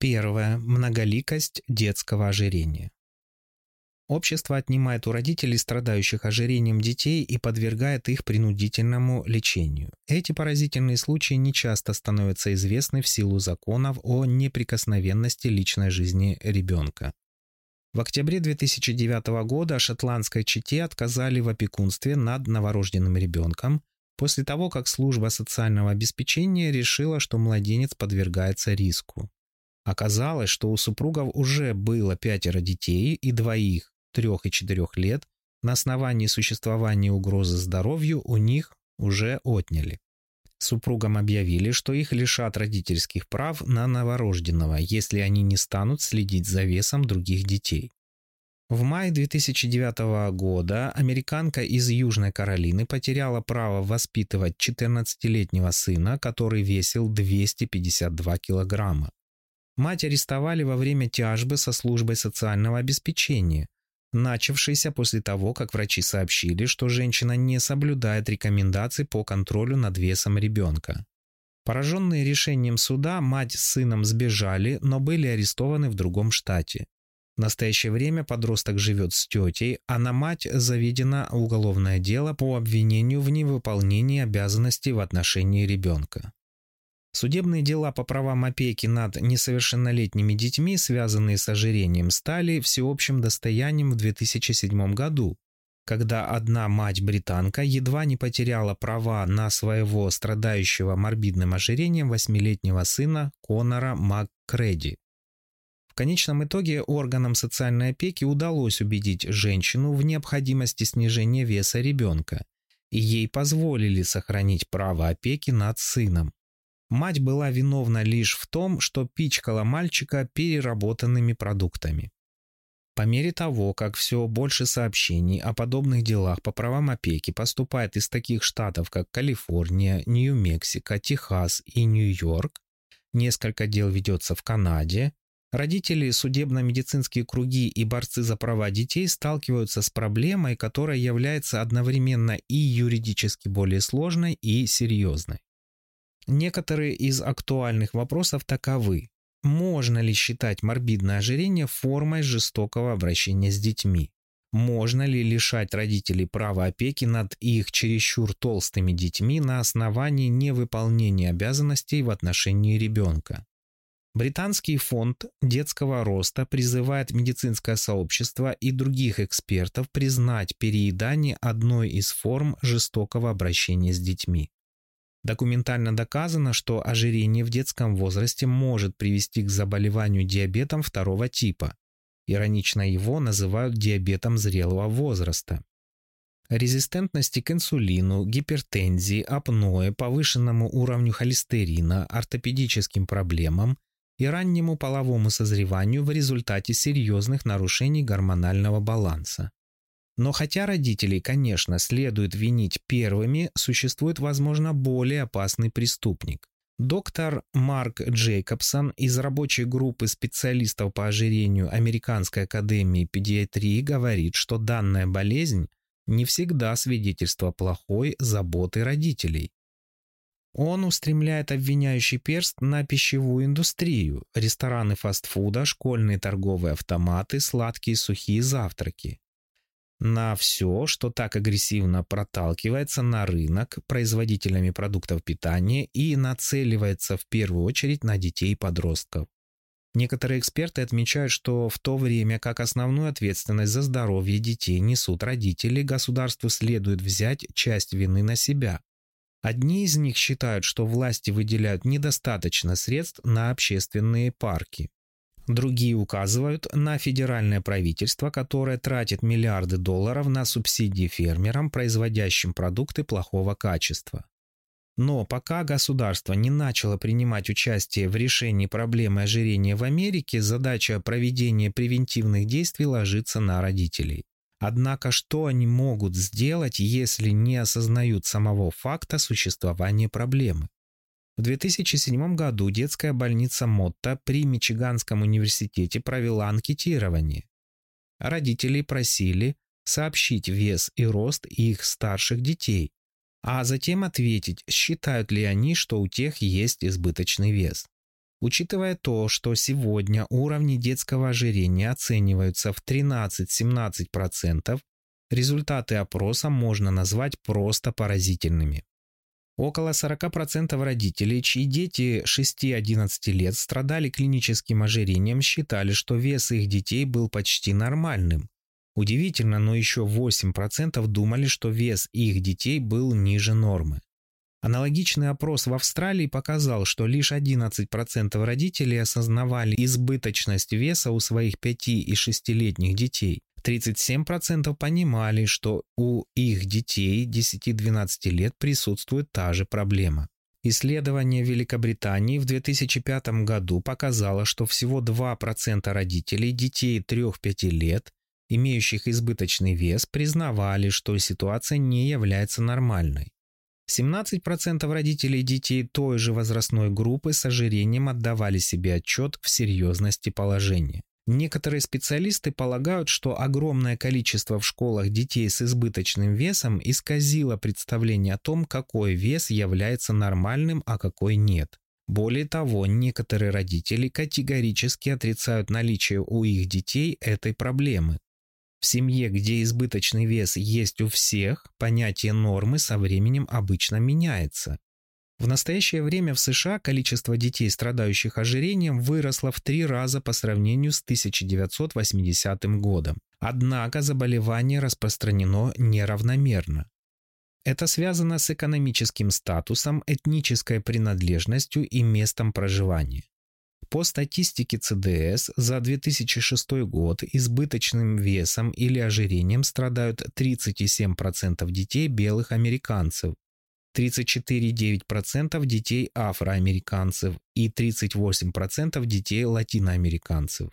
Первое. Многоликость детского ожирения. Общество отнимает у родителей, страдающих ожирением детей, и подвергает их принудительному лечению. Эти поразительные случаи нечасто становятся известны в силу законов о неприкосновенности личной жизни ребенка. В октябре 2009 года шотландской чите отказали в опекунстве над новорожденным ребенком после того, как служба социального обеспечения решила, что младенец подвергается риску. Оказалось, что у супругов уже было пятеро детей и двоих, трех и четырех лет, на основании существования угрозы здоровью у них уже отняли. Супругам объявили, что их лишат родительских прав на новорожденного, если они не станут следить за весом других детей. В мае 2009 года американка из Южной Каролины потеряла право воспитывать 14-летнего сына, который весил 252 килограмма. Мать арестовали во время тяжбы со службой социального обеспечения, начавшейся после того, как врачи сообщили, что женщина не соблюдает рекомендаций по контролю над весом ребенка. Пораженные решением суда, мать с сыном сбежали, но были арестованы в другом штате. В настоящее время подросток живет с тетей, а на мать заведено уголовное дело по обвинению в невыполнении обязанностей в отношении ребенка. Судебные дела по правам опеки над несовершеннолетними детьми, связанные с ожирением, стали всеобщим достоянием в 2007 году, когда одна мать-британка едва не потеряла права на своего страдающего морбидным ожирением восьмилетнего сына Конора МакКреди. В конечном итоге органам социальной опеки удалось убедить женщину в необходимости снижения веса ребенка, и ей позволили сохранить право опеки над сыном. Мать была виновна лишь в том, что пичкала мальчика переработанными продуктами. По мере того, как все больше сообщений о подобных делах по правам опеки поступает из таких штатов, как Калифорния, Нью-Мексико, Техас и Нью-Йорк, несколько дел ведется в Канаде, родители, судебно-медицинские круги и борцы за права детей сталкиваются с проблемой, которая является одновременно и юридически более сложной, и серьезной. Некоторые из актуальных вопросов таковы. Можно ли считать морбидное ожирение формой жестокого обращения с детьми? Можно ли лишать родителей права опеки над их чересчур толстыми детьми на основании невыполнения обязанностей в отношении ребенка? Британский фонд детского роста призывает медицинское сообщество и других экспертов признать переедание одной из форм жестокого обращения с детьми. Документально доказано, что ожирение в детском возрасте может привести к заболеванию диабетом второго типа. Иронично его называют диабетом зрелого возраста. Резистентности к инсулину, гипертензии, апное, повышенному уровню холестерина, ортопедическим проблемам и раннему половому созреванию в результате серьезных нарушений гормонального баланса. Но хотя родителей, конечно, следует винить первыми, существует, возможно, более опасный преступник. Доктор Марк Джейкобсон из рабочей группы специалистов по ожирению Американской академии педиатрии говорит, что данная болезнь не всегда свидетельство плохой заботы родителей. Он устремляет обвиняющий перст на пищевую индустрию, рестораны фастфуда, школьные торговые автоматы, сладкие сухие завтраки на все, что так агрессивно проталкивается на рынок производителями продуктов питания и нацеливается в первую очередь на детей и подростков. Некоторые эксперты отмечают, что в то время как основную ответственность за здоровье детей несут родители, государству следует взять часть вины на себя. Одни из них считают, что власти выделяют недостаточно средств на общественные парки. Другие указывают на федеральное правительство, которое тратит миллиарды долларов на субсидии фермерам, производящим продукты плохого качества. Но пока государство не начало принимать участие в решении проблемы ожирения в Америке, задача проведения превентивных действий ложится на родителей. Однако что они могут сделать, если не осознают самого факта существования проблемы? В 2007 году детская больница Мотта при Мичиганском университете провела анкетирование. Родителей просили сообщить вес и рост их старших детей, а затем ответить, считают ли они, что у тех есть избыточный вес. Учитывая то, что сегодня уровни детского ожирения оцениваются в 13-17%, результаты опроса можно назвать просто поразительными. Около 40% родителей, чьи дети 6-11 лет страдали клиническим ожирением, считали, что вес их детей был почти нормальным. Удивительно, но еще 8% думали, что вес их детей был ниже нормы. Аналогичный опрос в Австралии показал, что лишь 11% родителей осознавали избыточность веса у своих 5- и 6-летних детей. 37% понимали, что у их детей 10-12 лет присутствует та же проблема. Исследование Великобритании в 2005 году показало, что всего 2% родителей детей 3-5 лет, имеющих избыточный вес, признавали, что ситуация не является нормальной. 17% родителей детей той же возрастной группы с ожирением отдавали себе отчет в серьезности положения. Некоторые специалисты полагают, что огромное количество в школах детей с избыточным весом исказило представление о том, какой вес является нормальным, а какой нет. Более того, некоторые родители категорически отрицают наличие у их детей этой проблемы. В семье, где избыточный вес есть у всех, понятие нормы со временем обычно меняется. В настоящее время в США количество детей, страдающих ожирением, выросло в три раза по сравнению с 1980 годом. Однако заболевание распространено неравномерно. Это связано с экономическим статусом, этнической принадлежностью и местом проживания. По статистике ЦДС за 2006 год избыточным весом или ожирением страдают 37% детей белых американцев, 34,9% детей афроамериканцев и 38% детей латиноамериканцев.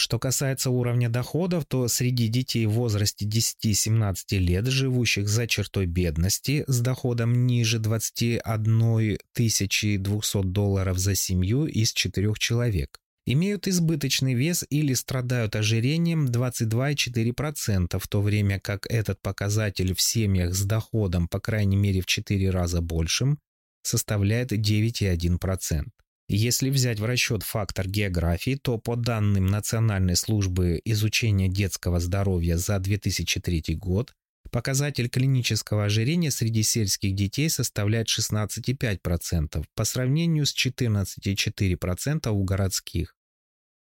Что касается уровня доходов, то среди детей в возрасте 10-17 лет, живущих за чертой бедности, с доходом ниже 21 200 долларов за семью из 4 человек, имеют избыточный вес или страдают ожирением 22,4 процента в то время как этот показатель в семьях с доходом по крайней мере в 4 раза большим составляет 9,1 процент Если взять в расчет фактор географии, то по данным Национальной службы изучения детского здоровья за 2003 год показатель клинического ожирения среди сельских детей составляет 16,5 процентов по сравнению с 14,4 процента у городских.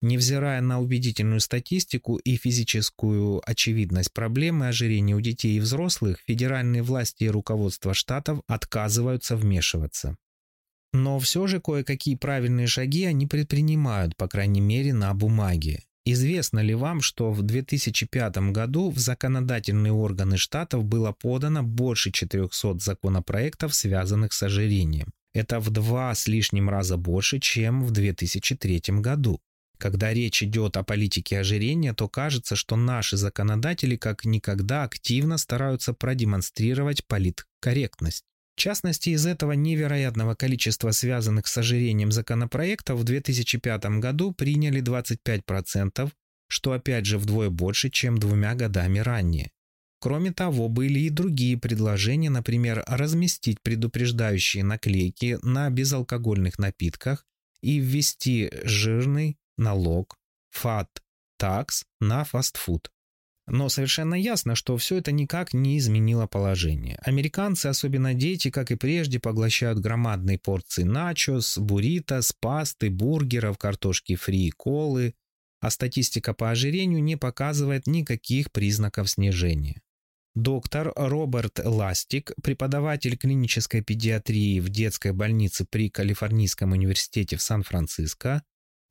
Невзирая на убедительную статистику и физическую очевидность проблемы ожирения у детей и взрослых, федеральные власти и руководство штатов отказываются вмешиваться. Но все же кое-какие правильные шаги они предпринимают, по крайней мере на бумаге. Известно ли вам, что в 2005 году в законодательные органы штатов было подано больше 400 законопроектов, связанных с ожирением? Это в два с лишним раза больше, чем в 2003 году. Когда речь идет о политике ожирения, то кажется, что наши законодатели как никогда активно стараются продемонстрировать политкорректность. В частности, из этого невероятного количества связанных с ожирением законопроектов в 2005 году приняли 25%, что опять же вдвое больше, чем двумя годами ранее. Кроме того, были и другие предложения, например, разместить предупреждающие наклейки на безалкогольных напитках и ввести жирный налог, фат, такс на фастфуд. Но совершенно ясно, что все это никак не изменило положение. Американцы, особенно дети, как и прежде, поглощают громадные порции начос, бурритос, пасты, бургеров, картошки фри и колы, а статистика по ожирению не показывает никаких признаков снижения. Доктор Роберт Ластик, преподаватель клинической педиатрии в детской больнице при Калифорнийском университете в Сан-Франциско,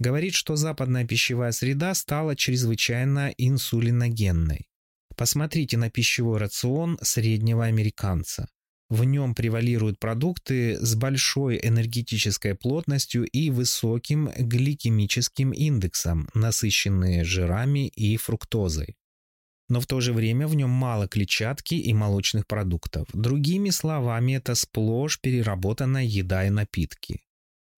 говорит, что западная пищевая среда стала чрезвычайно инсулиногенной. Посмотрите на пищевой рацион среднего американца. В нем превалируют продукты с большой энергетической плотностью и высоким гликемическим индексом, насыщенные жирами и фруктозой. Но в то же время в нем мало клетчатки и молочных продуктов. Другими словами, это сплошь переработанная еда и напитки.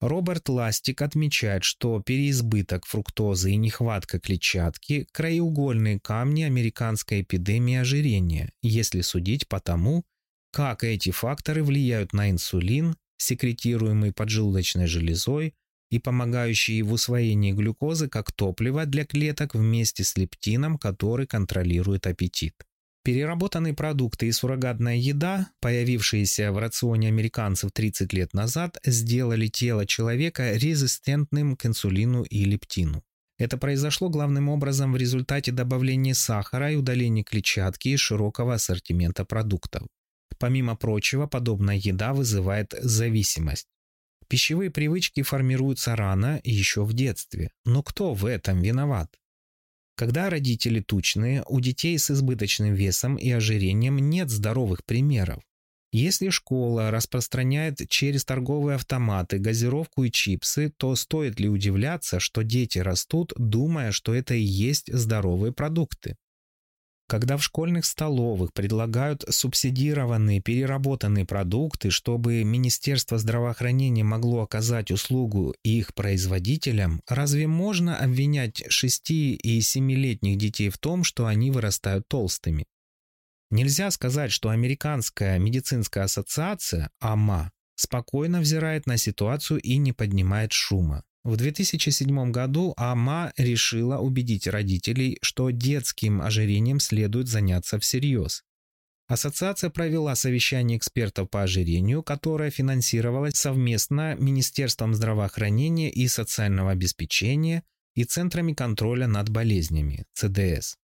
Роберт Ластик отмечает, что переизбыток фруктозы и нехватка клетчатки – краеугольные камни американской эпидемии ожирения, если судить по тому, как эти факторы влияют на инсулин, секретируемый поджелудочной железой, и помогающий в усвоении глюкозы как топлива для клеток вместе с лептином, который контролирует аппетит. Переработанные продукты и суррогатная еда, появившиеся в рационе американцев 30 лет назад, сделали тело человека резистентным к инсулину и лептину. Это произошло главным образом в результате добавления сахара и удаления клетчатки из широкого ассортимента продуктов. Помимо прочего, подобная еда вызывает зависимость. Пищевые привычки формируются рано, еще в детстве. Но кто в этом виноват? Когда родители тучные, у детей с избыточным весом и ожирением нет здоровых примеров. Если школа распространяет через торговые автоматы газировку и чипсы, то стоит ли удивляться, что дети растут, думая, что это и есть здоровые продукты? когда в школьных столовых предлагают субсидированные переработанные продукты, чтобы Министерство здравоохранения могло оказать услугу их производителям, разве можно обвинять 6- и 7-летних детей в том, что они вырастают толстыми? Нельзя сказать, что Американская медицинская ассоциация, АМА, спокойно взирает на ситуацию и не поднимает шума. В 2007 году Ама решила убедить родителей, что детским ожирением следует заняться всерьез. Ассоциация провела совещание экспертов по ожирению, которое финансировалось совместно Министерством здравоохранения и социального обеспечения и Центрами контроля над болезнями ЦДС.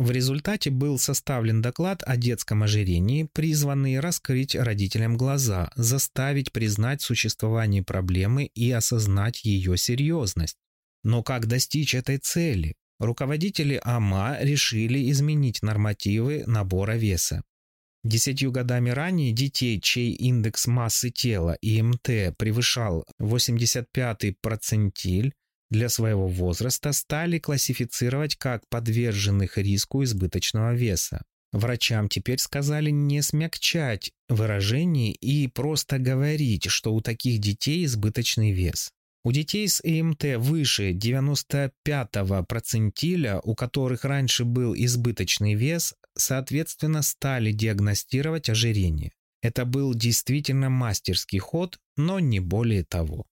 В результате был составлен доклад о детском ожирении, призванный раскрыть родителям глаза, заставить признать существование проблемы и осознать ее серьезность. Но как достичь этой цели? Руководители АМА решили изменить нормативы набора веса. Десятью годами ранее детей, чей индекс массы тела ИМТ превышал 85-й процентиль, для своего возраста стали классифицировать как подверженных риску избыточного веса. Врачам теперь сказали не смягчать выражение и просто говорить, что у таких детей избыточный вес. У детей с ЭМТ выше 95-го процентиля, у которых раньше был избыточный вес, соответственно стали диагностировать ожирение. Это был действительно мастерский ход, но не более того.